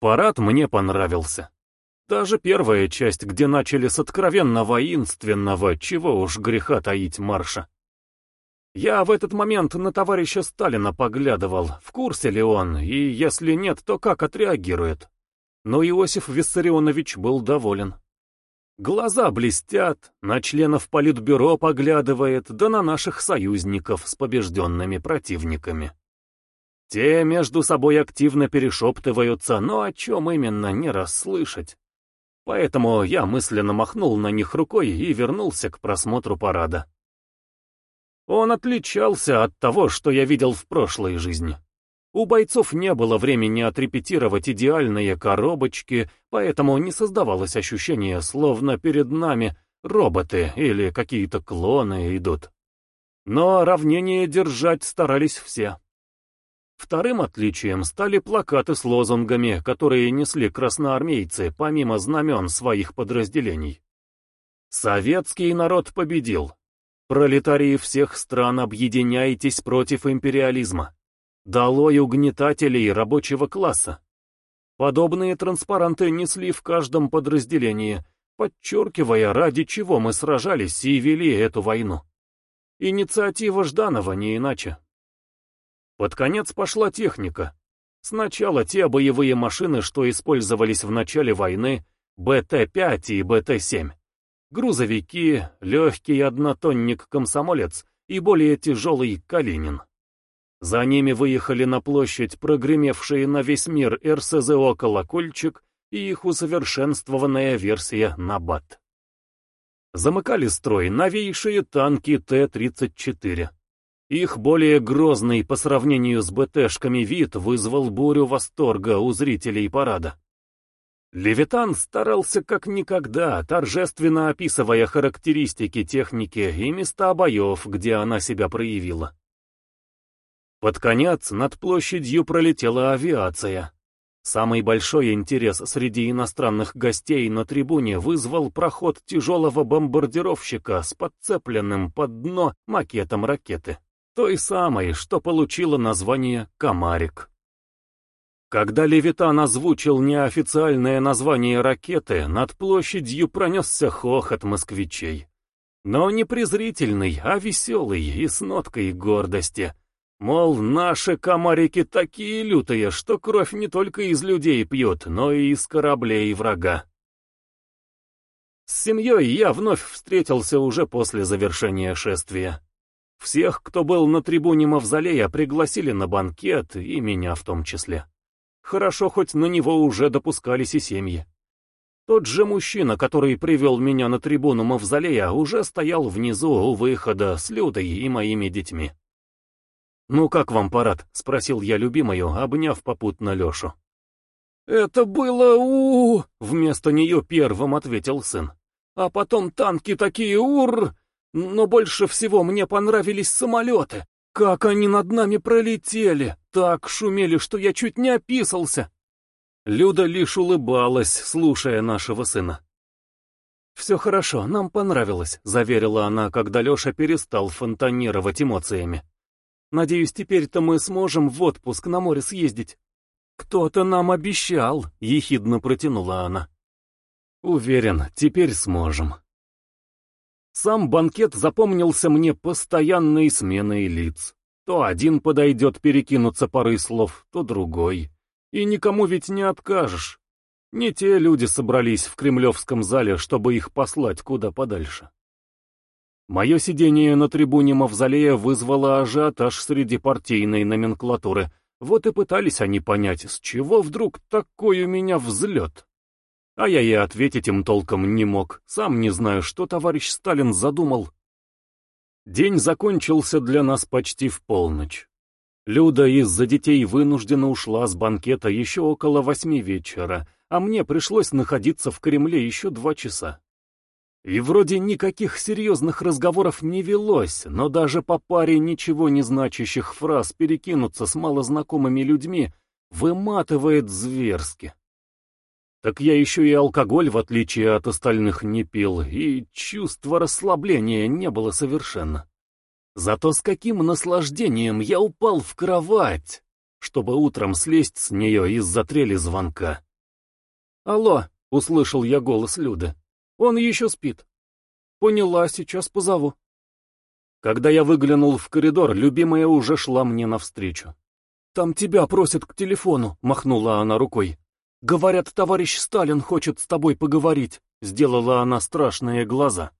Парад мне понравился. Даже первая часть, где начали с откровенно воинственного, чего уж греха таить марша. Я в этот момент на товарища Сталина поглядывал, в курсе ли он, и если нет, то как отреагирует. Но Иосиф Виссарионович был доволен. Глаза блестят, на членов политбюро поглядывает, да на наших союзников с побежденными противниками. Те между собой активно перешептываются, но о чем именно не расслышать. Поэтому я мысленно махнул на них рукой и вернулся к просмотру парада. Он отличался от того, что я видел в прошлой жизни. У бойцов не было времени отрепетировать идеальные коробочки, поэтому не создавалось ощущение, словно перед нами роботы или какие-то клоны идут. Но равнение держать старались все. Вторым отличием стали плакаты с лозунгами, которые несли красноармейцы помимо знамен своих подразделений. Советский народ победил. Пролетарии всех стран, объединяйтесь против империализма. Долой угнетателей рабочего класса. Подобные транспаранты несли в каждом подразделении, подчеркивая, ради чего мы сражались и вели эту войну. Инициатива Жданова не иначе. Под конец пошла техника. Сначала те боевые машины, что использовались в начале войны, БТ-5 и БТ-7 грузовики, легкий однотонник-комсомолец и более тяжелый Калинин. За ними выехали на площадь прогремевшие на весь мир РСЗО «Колокольчик» и их усовершенствованная версия «Набат». Замыкали строй новейшие танки Т-34. Их более грозный по сравнению с БТшками вид вызвал бурю восторга у зрителей парада. Левитан старался как никогда, торжественно описывая характеристики техники и места боев, где она себя проявила. Под конец над площадью пролетела авиация. Самый большой интерес среди иностранных гостей на трибуне вызвал проход тяжелого бомбардировщика с подцепленным под дно макетом ракеты. Той самой, что получила название «Комарик». Когда Левитан озвучил неофициальное название ракеты, над площадью пронесся хохот москвичей. Но не презрительный, а веселый и с ноткой гордости. Мол, наши комарики такие лютые, что кровь не только из людей пьют, но и из кораблей врага. С семьей я вновь встретился уже после завершения шествия. Всех, кто был на трибуне Мавзолея, пригласили на банкет, и меня в том числе. Хорошо, хоть на него уже допускались и семьи. Тот же мужчина, который привел меня на трибуну Мавзолея, уже стоял внизу у выхода с Людой и моими детьми. «Ну как вам парад?» — спросил я любимую, обняв попутно Лешу. «Это было у, вместо нее первым ответил сын. «А потом танки такие ур! Но больше всего мне понравились самолеты. Как они над нами пролетели! Так шумели, что я чуть не описался!» Люда лишь улыбалась, слушая нашего сына. «Все хорошо, нам понравилось», — заверила она, когда Леша перестал фонтанировать эмоциями. «Надеюсь, теперь-то мы сможем в отпуск на море съездить». «Кто-то нам обещал», — ехидно протянула она. «Уверен, теперь сможем». Сам банкет запомнился мне постоянной сменой лиц. То один подойдет перекинуться парой слов, то другой. И никому ведь не откажешь. Не те люди собрались в кремлевском зале, чтобы их послать куда подальше. Мое сидение на трибуне Мавзолея вызвало ажиотаж среди партийной номенклатуры. Вот и пытались они понять, с чего вдруг такой у меня взлет. А я и ответить им толком не мог, сам не знаю, что товарищ Сталин задумал. День закончился для нас почти в полночь. Люда из-за детей вынуждена ушла с банкета еще около восьми вечера, а мне пришлось находиться в Кремле еще два часа. И вроде никаких серьезных разговоров не велось, но даже по паре ничего не значащих фраз перекинуться с малознакомыми людьми выматывает зверски. Так я еще и алкоголь, в отличие от остальных, не пил, и чувства расслабления не было совершенно. Зато с каким наслаждением я упал в кровать, чтобы утром слезть с нее из-за трели звонка. «Алло!» — услышал я голос Люды. «Он еще спит». «Поняла, сейчас позову». Когда я выглянул в коридор, любимая уже шла мне навстречу. «Там тебя просят к телефону», — махнула она рукой. «Говорят, товарищ Сталин хочет с тобой поговорить», — сделала она страшные глаза.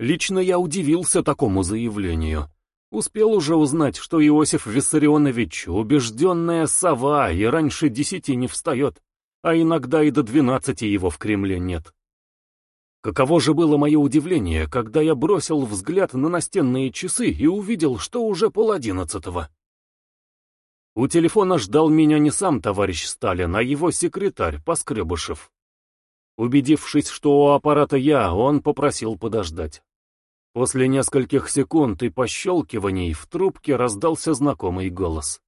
Лично я удивился такому заявлению. Успел уже узнать, что Иосиф Виссарионович убежденная сова и раньше десяти не встает, а иногда и до двенадцати его в Кремле нет. Каково же было мое удивление, когда я бросил взгляд на настенные часы и увидел, что уже полодиннадцатого. У телефона ждал меня не сам товарищ Сталин, а его секретарь Поскребышев. Убедившись, что у аппарата я, он попросил подождать. После нескольких секунд и пощелкиваний в трубке раздался знакомый голос.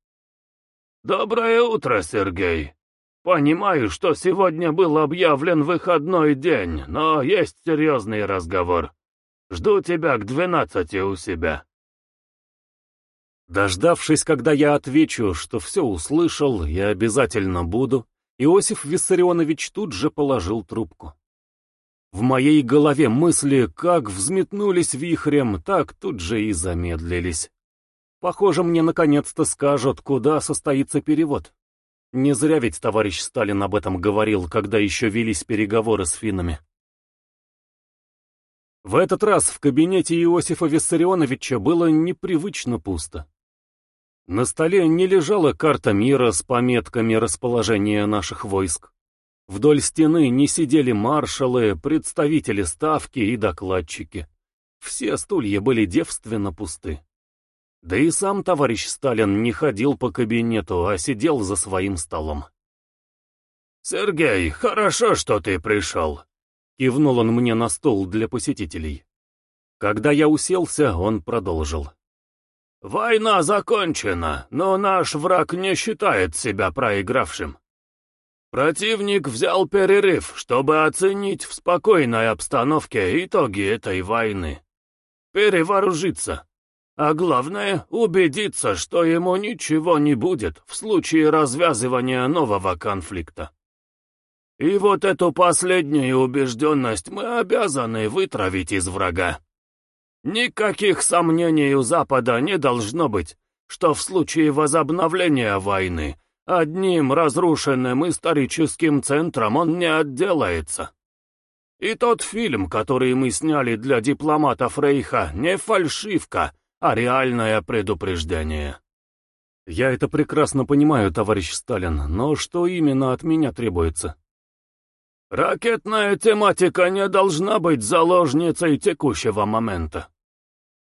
«Доброе утро, Сергей!» Понимаю, что сегодня был объявлен выходной день, но есть серьезный разговор. Жду тебя к двенадцати у себя. Дождавшись, когда я отвечу, что все услышал и обязательно буду, Иосиф Виссарионович тут же положил трубку. В моей голове мысли как взметнулись вихрем, так тут же и замедлились. Похоже, мне наконец-то скажут, куда состоится перевод. Не зря ведь товарищ Сталин об этом говорил, когда еще велись переговоры с финнами. В этот раз в кабинете Иосифа Виссарионовича было непривычно пусто. На столе не лежала карта мира с пометками расположения наших войск. Вдоль стены не сидели маршалы, представители ставки и докладчики. Все стулья были девственно пусты. Да и сам товарищ Сталин не ходил по кабинету, а сидел за своим столом. «Сергей, хорошо, что ты пришел», — кивнул он мне на стол для посетителей. Когда я уселся, он продолжил. «Война закончена, но наш враг не считает себя проигравшим. Противник взял перерыв, чтобы оценить в спокойной обстановке итоги этой войны. Перевооружиться, а главное, убедиться, что ему ничего не будет в случае развязывания нового конфликта. И вот эту последнюю убежденность мы обязаны вытравить из врага. Никаких сомнений у Запада не должно быть, что в случае возобновления войны одним разрушенным историческим центром он не отделается. И тот фильм, который мы сняли для дипломатов Рейха, не фальшивка, а реальное предупреждение. Я это прекрасно понимаю, товарищ Сталин, но что именно от меня требуется? Ракетная тематика не должна быть заложницей текущего момента.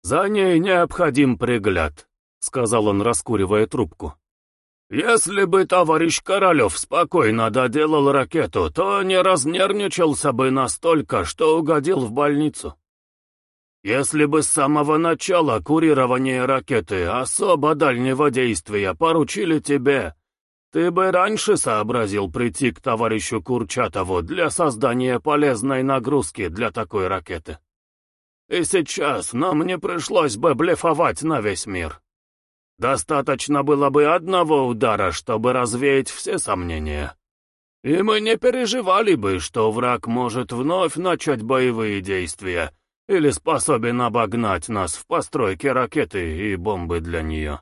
За ней необходим пригляд, сказал он, раскуривая трубку. Если бы товарищ Королев спокойно доделал ракету, то не разнервничался бы настолько, что угодил в больницу. Если бы с самого начала курирование ракеты особо дальнего действия поручили тебе, ты бы раньше сообразил прийти к товарищу Курчатову для создания полезной нагрузки для такой ракеты. И сейчас нам не пришлось бы блефовать на весь мир. Достаточно было бы одного удара, чтобы развеять все сомнения. И мы не переживали бы, что враг может вновь начать боевые действия, или способен обогнать нас в постройке ракеты и бомбы для нее.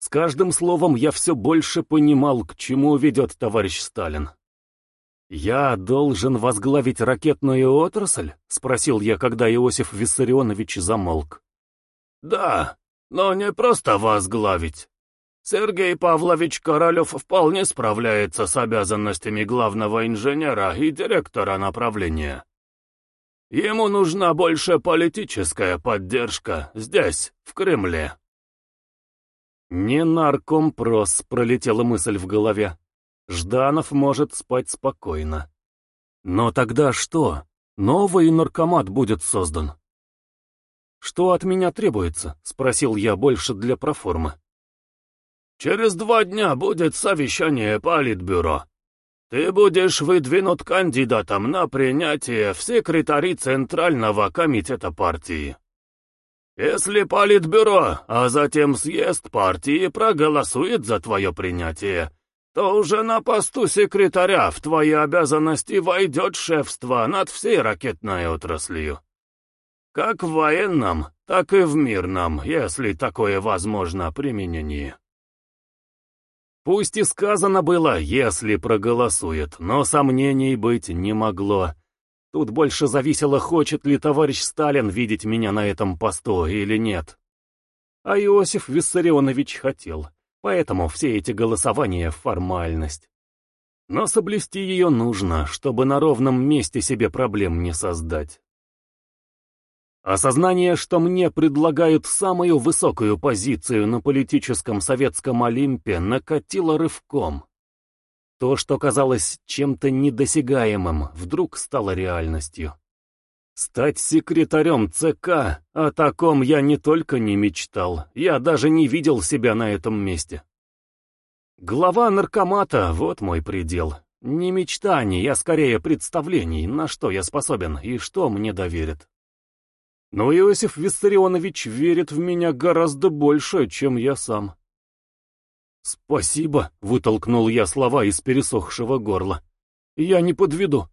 С каждым словом я все больше понимал, к чему ведет товарищ Сталин. «Я должен возглавить ракетную отрасль?» — спросил я, когда Иосиф Виссарионович замолк. «Да, но не просто возглавить. Сергей Павлович Королев вполне справляется с обязанностями главного инженера и директора направления. Ему нужна больше политическая поддержка здесь, в Кремле. Не наркомпрос, пролетела мысль в голове. Жданов может спать спокойно. Но тогда что? Новый наркомат будет создан. «Что от меня требуется?» — спросил я больше для проформы. «Через два дня будет совещание Политбюро. Ты будешь выдвинут кандидатом на принятие в секретари Центрального комитета партии. Если Политбюро, а затем съезд партии проголосует за твое принятие, то уже на посту секретаря в твои обязанности войдет шефство над всей ракетной отраслью. Как в военном, так и в мирном, если такое возможно применение. Пусть и сказано было, если проголосует, но сомнений быть не могло. Тут больше зависело, хочет ли товарищ Сталин видеть меня на этом посту или нет. А Иосиф Виссарионович хотел, поэтому все эти голосования — формальность. Но соблюсти ее нужно, чтобы на ровном месте себе проблем не создать. Осознание, что мне предлагают самую высокую позицию на политическом советском Олимпе, накатило рывком. То, что казалось чем-то недосягаемым, вдруг стало реальностью. Стать секретарем ЦК, о таком я не только не мечтал, я даже не видел себя на этом месте. Глава наркомата — вот мой предел. Не мечтаний, а скорее представлений, на что я способен и что мне доверят. Но Иосиф Виссарионович верит в меня гораздо больше, чем я сам. «Спасибо», — вытолкнул я слова из пересохшего горла. «Я не подведу».